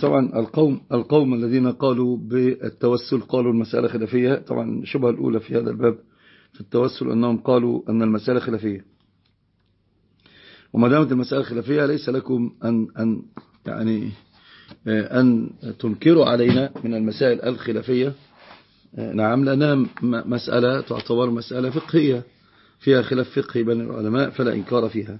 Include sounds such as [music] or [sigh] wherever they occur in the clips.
طبعا القوم القوم الذين قالوا بالتوسل قالوا المسألة خلافية. طبعا الشبهة الأولى في هذا الباب في التوسل أنهم قالوا أن المسألة خلافية. وما دامت المسألة خلافية ليس لكم أن, أن يعني أن تنكروا علينا من المسائل الخلافية. نعم لأنها مسألة تعتبر مسألة فقهية. فيها خلاف فقهي بين العلماء فلا إنكار فيها.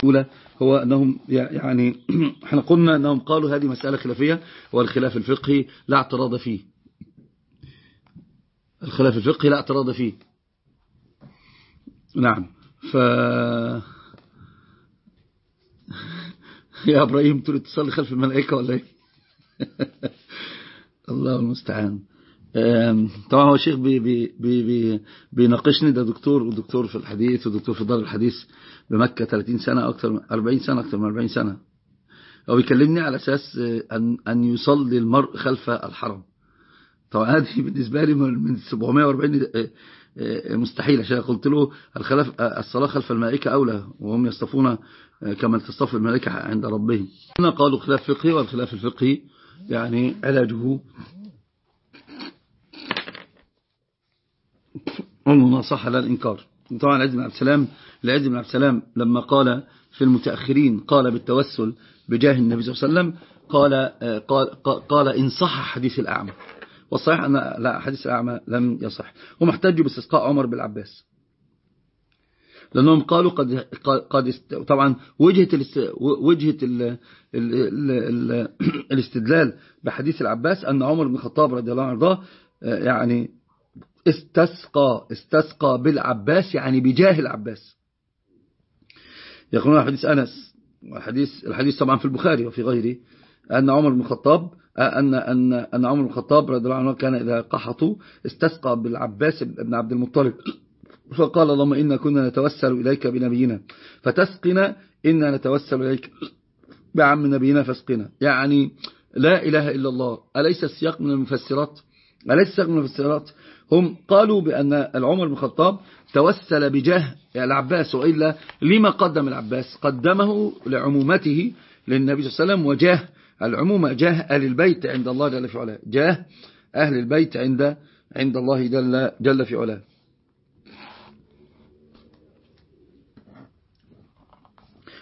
الأولى هو أنهم يعني [clears throat] إحنا قلنا أنهم قالوا هذه مسألة خلافية والخلاف الفقهي لا اعتراض فيه. الخلاف الفقهي لا اعتراض فيه. نعم. ف [laughs] يا إبراهيم تريد تصلي خلف الملائكة ولا إيه؟ [laughs] الله المستعان. طبعا هو الشيخ بي بي بي بيناقشني ده دكتور ودكتور في الحديث ودكتور في دار الحديث بمكة 30 سنة أكثر من 40 سنة أكثر من 40 سنة. هو بيكلمني على أساس أن أن يصلي المرء خلف الحرم. طبعا [laughs] هذه بالنسبة لي من 740 مستحيل. عشان قلت له الخلاف الصلاة خلف الملائكة أولى وهم يصطفون كما تصطف الملائكة عند ربهم. هنا قالوا خلاف فقهي والخلاف الفقهي يعني علاجه المناصحة لا الإنكار. طبعا العز بن عبد السلام العز بن عبد السلام لما قال في المتأخرين قال بالتوسل بجاه النبي صلى الله عليه وسلم قال قال قال إن صح حديث الأعمى. والصحيح أن لا حديث الأعمى لم يصح. هم احتجوا باستسقاء عمر بالعباس لأنهم قالوا قد قد طبعا وجهة وجهة ال ال ال الاستدلال بحديث العباس أن عمر بن الخطاب رضي الله عنه يعني استسقى استسقى بالعباس يعني بجاه العباس. يقولون حديث أنس الحديث الحديث طبعا في البخاري وفي غيره أن عمر بن الخطاب أن أن أن عمر بن الخطاب رضي الله عنه كان إذا قحطوا استسقى بالعباس بن عبد المطلب. فقال اللهم إنا كنا نتوسل إليك بنبينا فتسقنا إنا نتوسل إليك بعم نبينا فاسقنا. يعني لا إله إلا الله أليس السياق من المفسرات؟ أليس السياق من المفسرات هم قالوا بأن العمر بن الخطاب توسل بجاه العباس وإلا لما قدم العباس؟ قدمه لعمومته للنبي صلى الله عليه وسلم وجاه العمومة جاه أهل البيت عند الله جل في علاه. جاه أهل البيت عند عند الله جل, جل في علاه.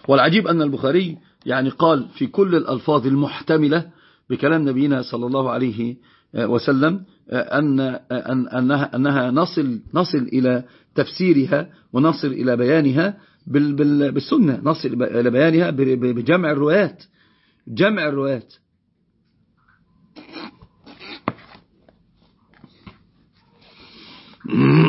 والعجيب أن البخاري يعني قال في كل الألفاظ المحتملة بكلام نبينا صلى الله عليه وسلم أن أنها, أنها نصل, نصل إلى تفسيرها ونصل إلى بيانها بالسنة نصل إلى بيانها بجمع الروايات. جمع الروايات. [laughs]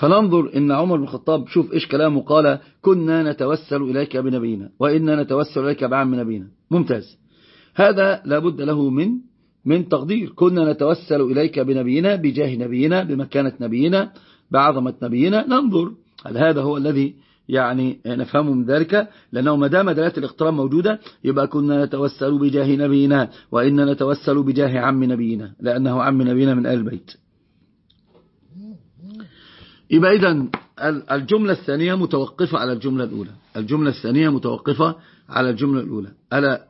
فننظر إن عمر بن الخطاب شوف إيش كلامه قال كنا نتوسل إليك بنبينا وإنا نتوسل إليك بعم نبينا. ممتاز. هذا لابد له من من تقدير. كنا نتوسل إليك بنبينا بجاه نبينا بمكانة نبينا بعظمة نبينا. ننظر. هل هذا هو الذي يعني نفهمه من ذلك؟ لأنه ما دام دلالة الاقتران موجودة يبقى كنا نتوسل بجاه نبينا وإنا نتوسل بجاه عم نبينا. لأنه عم نبينا من آل البيت. يبقى إذا الجملة الثانية متوقفة على الجملة الأولى. الجملة الثانية متوقفة على الجملة الأولى. ألا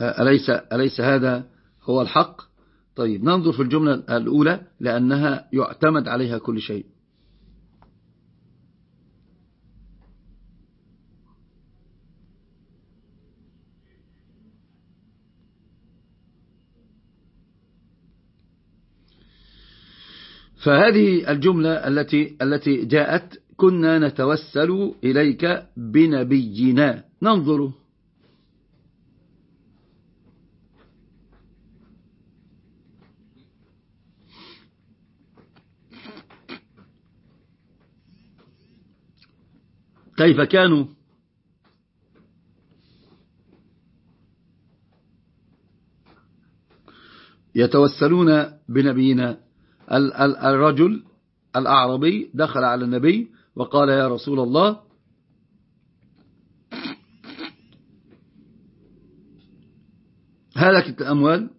أليس, أليس هذا هو الحق؟ طيب ننظر في الجملة الأولى لأنها يعتمد عليها كل شيء. فهذه الجملة التي التي جاءت كنا نتوسل إليك بنبينا. ننظر. كيف كانوا؟ يتوسلون بنبينا. الرجل الأعربي دخل على النبي وقال يا رسول الله هلكت الأموال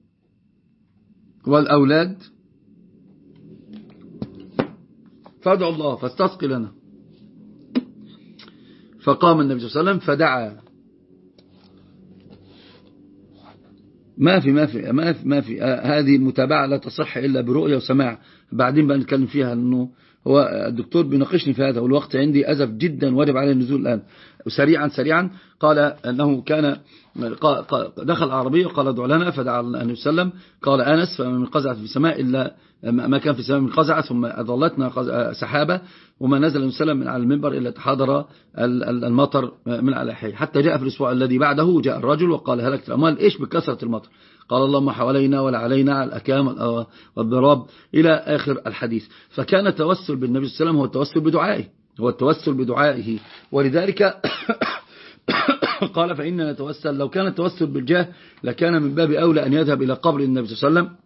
والأولاد. فادعوا الله فاستسقي لنا. فقام النبي صلى الله عليه وسلم فدعا. ما في ما في ما في, ما في. هذه المتابعة لا تصح إلا برؤية وسماع. بعدين بقى نتكلم فيها أنه هو الدكتور بيناقشني في هذا والوقت عندي أزف جدا وأجب عليه النزول الآن. سريعا سريعا. قال أنه كان دخل العربية وقال ادعوا لنا فدعا النبي صلى الله عليه وسلم. قال أنس فمن قزعت في السماء إلا ما كان في السماء من قزعة ثم أظلتنا سحابة وما نزل النبي صلى من على المنبر إلا تحاضر المطر من على حي. حتى جاء في الأسبوع الذي بعده جاء الرجل وقال هلكت الأموال. إيش بكثرة المطر؟ قال اللهم حوالينا ولا علينا على الأكام والضراب إلى آخر الحديث. فكان التوسل بالنبي صلى الله عليه وسلم هو التوسل بدعائه. هو التوسل بدعائه. ولذلك [coughs] قال فإننا نتوسل. لو كان التوسل بالجاه لكان من باب أولى أن يذهب إلى قبر النبي صلى الله عليه وسلم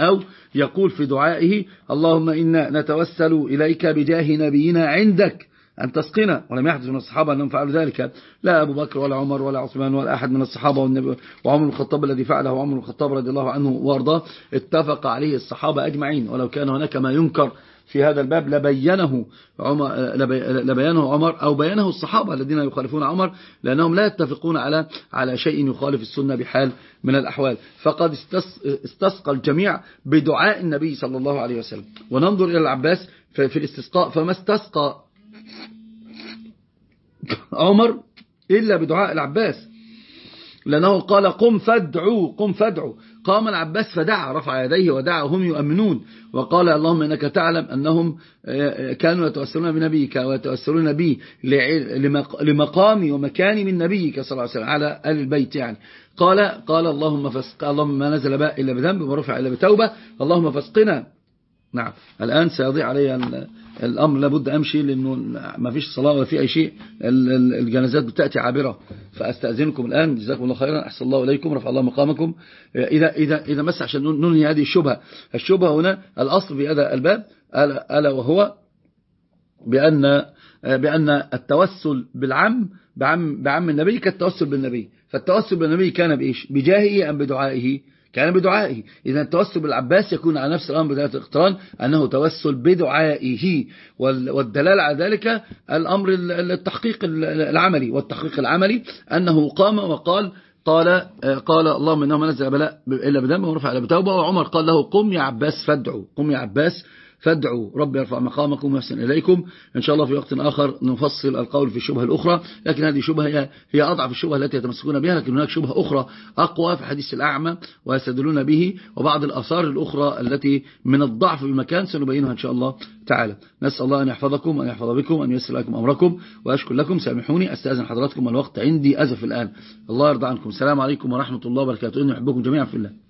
أو يقول في دعائه اللهم إنا نتوسل إليك بجاه نبينا عندك أن تسقنا ولم يحدث من الصحابة أنهم فعلوا ذلك. لا أبو بكر ولا عمر ولا عثمان ولا أحد من الصحابة والنبي وعمر الخطاب الذي فعله عمر الخطاب رضي الله عنه وأرضاه اتفق عليه الصحابة أجمعين. ولو كان هناك ما ينكر في هذا الباب لبينه عمر, لبينه عمر أو بينه الصحابة الذين يخالفون عمر لأنهم لا يتفقون على على شيء يخالف السنة بحال من الأحوال. فقد استسقى الجميع بدعاء النبي صلى الله عليه وسلم. وننظر إلى العباس في الاستسقاء فما استسقى عمر إلا بدعاء العباس. لأنه قال قم فادعوا قم فادعوا قام العباس فدعا رفع يديه ودعا هم يؤمنون. وقال اللهم إنك تعلم أنهم آه، كانوا يتوسلون بنبيك ويتوسلون بي لمقامي ومكاني من نبيك صلى الله عليه وسلم على آل البيت يعني. قال قال اللهم فسق اللهم ما نزل باء إلا بذنب ورفع إلا بتوبة. اللهم فاسقنا نعم. الآن سيضيع علي الأمر لابد أمشي لأنه ما فيش صلاة ولا في أي شيء. الجنازات بتأتي عابرة. فأستأذنكم الآن. جزاكم الله خيرا. أحسن الله إليكم. رفع الله مقامكم. إذا, إذا, إذا مس عشان ننهي هذه الشبهة. الشبهة هنا الأصل في هذا الباب. ألا وهو بأن بأن التوسل بالعم بعم, بعم النبي كالتوسل بالنبي. فالتوسل بالنبي كان بإيش؟ بجاهه أم بدعائه؟ كان بدعائه. إذا التوسل بالعباس يكون على نفس الأمر بداية الاقتران أنه توسل بدعائه. والدلالة على ذلك الأمر التحقيق العملي. والتحقيق العملي أنه قام وقال قال قال اللهم إنه ما نزل بلاء إلا بدم ورفع إلا بتوبة. وعمر قال له قم يا عباس فادعوا قم يا عباس فادعوا رب يرفع مقامكم ويحسن إليكم. إن شاء الله في وقت آخر نفصل القول في الشبهة الأخرى لكن هذه شبهة هي أضعف الشبهة التي يتمسكون بها لكن هناك شبهة أخرى أقوى في حديث الأعمى ويستدلون به وبعض الأثار الأخرى التي من الضعف بمكان سنبينها إن شاء الله تعالى. نسأل الله أن يحفظكم وأن يحفظ بكم وأن يسر لكم أمركم وأشكر لكم. سامحوني أستأذن حضراتكم الوقت عندي أزف الآن. الله يرضى عنكم. السلام عليكم ورحمة الله وبركاته. إني أحبكم جميعا في الله.